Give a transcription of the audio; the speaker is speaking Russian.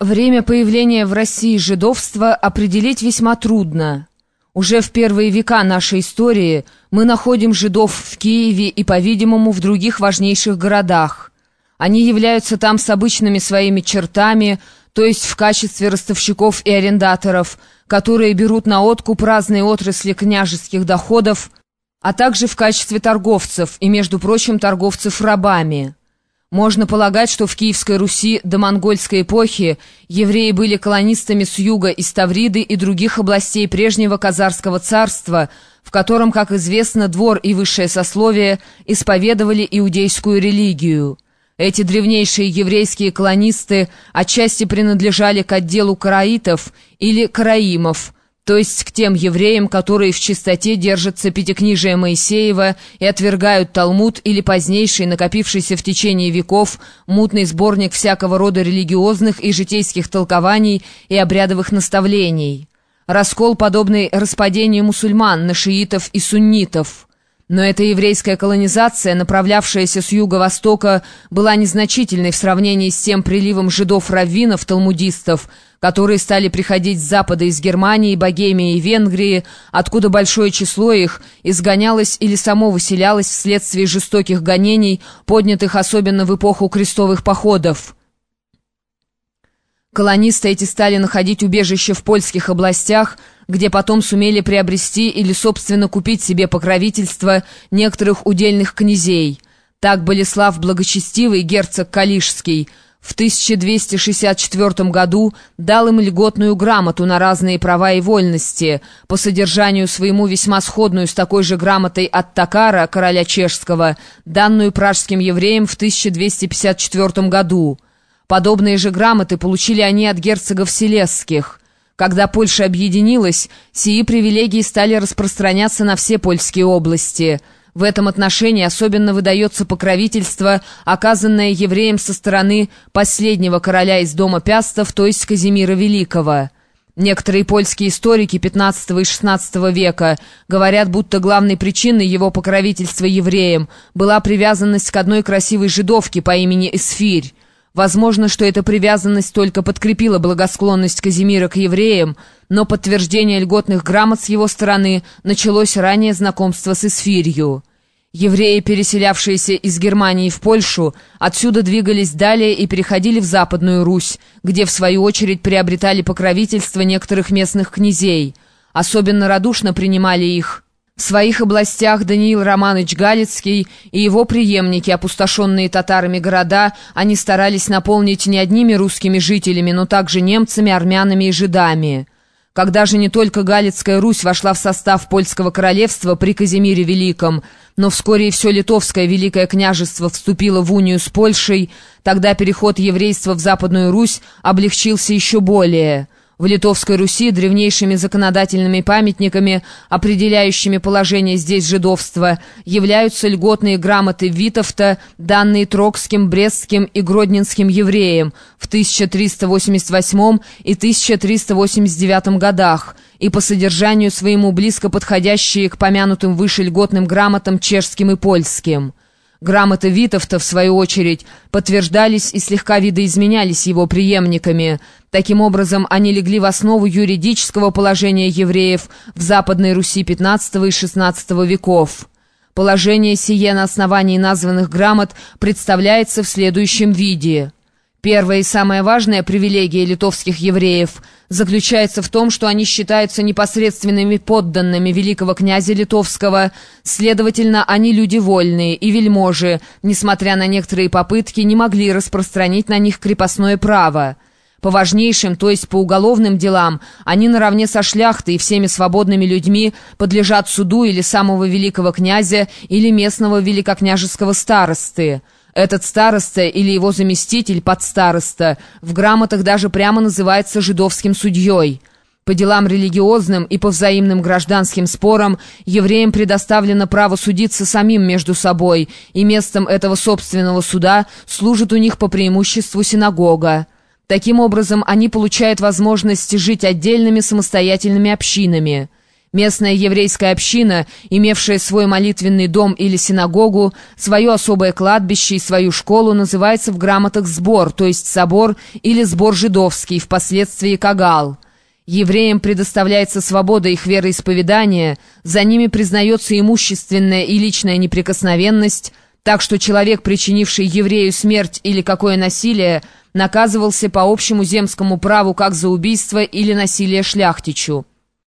Время появления в России жидовства определить весьма трудно. Уже в первые века нашей истории мы находим жидов в Киеве и, по-видимому, в других важнейших городах. Они являются там с обычными своими чертами, то есть в качестве ростовщиков и арендаторов, которые берут на откуп разные отрасли княжеских доходов, а также в качестве торговцев и, между прочим, торговцев рабами. Можно полагать, что в Киевской Руси до монгольской эпохи евреи были колонистами с юга из Тавриды и других областей прежнего Казарского царства, в котором, как известно, двор и высшее сословие исповедовали иудейскую религию. Эти древнейшие еврейские колонисты отчасти принадлежали к отделу караитов или караимов, то есть к тем евреям, которые в чистоте держатся Пятикнижия Моисеева и отвергают Талмуд или позднейший, накопившийся в течение веков, мутный сборник всякого рода религиозных и житейских толкований и обрядовых наставлений. Раскол, подобный распадению мусульман на шиитов и суннитов – но эта еврейская колонизация, направлявшаяся с юго-востока, была незначительной в сравнении с тем приливом жидов-раввинов, талмудистов, которые стали приходить с запада из Германии, Богемии и Венгрии, откуда большое число их изгонялось или само выселялось вследствие жестоких гонений, поднятых особенно в эпоху крестовых походов. Колонисты эти стали находить убежище в польских областях, где потом сумели приобрести или, собственно, купить себе покровительство некоторых удельных князей. Так Болеслав Благочестивый, герцог Калишский, в 1264 году дал им льготную грамоту на разные права и вольности, по содержанию своему весьма сходную с такой же грамотой от Такара, короля чешского, данную пражским евреям в 1254 году. Подобные же грамоты получили они от герцогов Селесских – когда Польша объединилась, сии привилегии стали распространяться на все польские области. В этом отношении особенно выдается покровительство, оказанное евреям со стороны последнего короля из дома Пястов, то есть Казимира Великого. Некоторые польские историки XV и XVI века говорят, будто главной причиной его покровительства евреям была привязанность к одной красивой жидовке по имени Эсфирь. Возможно, что эта привязанность только подкрепила благосклонность Казимира к евреям, но подтверждение льготных грамот с его стороны началось ранее знакомство с Исфирью. Евреи, переселявшиеся из Германии в Польшу, отсюда двигались далее и переходили в Западную Русь, где в свою очередь приобретали покровительство некоторых местных князей. Особенно радушно принимали их в своих областях Даниил Романович Галицкий и его преемники, опустошенные татарами города, они старались наполнить не одними русскими жителями, но также немцами, армянами и жидами. Когда же не только Галицкая Русь вошла в состав польского королевства при Казимире Великом, но вскоре и все литовское Великое княжество вступило в унию с Польшей, тогда переход еврейства в Западную Русь облегчился еще более – в Литовской Руси древнейшими законодательными памятниками, определяющими положение здесь жидовства, являются льготные грамоты Витовта, данные Трокским, Брестским и Гродненским евреям в 1388 и 1389 годах, и по содержанию своему близко подходящие к помянутым выше льготным грамотам чешским и польским. Грамоты Витовта, в свою очередь, подтверждались и слегка видоизменялись его преемниками. Таким образом, они легли в основу юридического положения евреев в Западной Руси XV и XVI веков. Положение сие на основании названных грамот представляется в следующем виде – Первая и самая важная привилегия литовских евреев заключается в том, что они считаются непосредственными подданными великого князя литовского, следовательно, они люди вольные и вельможи, несмотря на некоторые попытки, не могли распространить на них крепостное право. По важнейшим, то есть по уголовным делам, они наравне со шляхтой и всеми свободными людьми подлежат суду или самого великого князя, или местного великокняжеского старосты. Этот староста или его заместитель, подстароста, в грамотах даже прямо называется жидовским судьей. По делам религиозным и по взаимным гражданским спорам евреям предоставлено право судиться самим между собой, и местом этого собственного суда служит у них по преимуществу синагога. Таким образом, они получают возможность жить отдельными самостоятельными общинами. Местная еврейская община, имевшая свой молитвенный дом или синагогу, свое особое кладбище и свою школу, называется в грамотах «сбор», то есть «собор» или «сбор жидовский», впоследствии «кагал». Евреям предоставляется свобода их вероисповедания, за ними признается имущественная и личная неприкосновенность, так что человек, причинивший еврею смерть или какое насилие, наказывался по общему земскому праву как за убийство или насилие шляхтичу.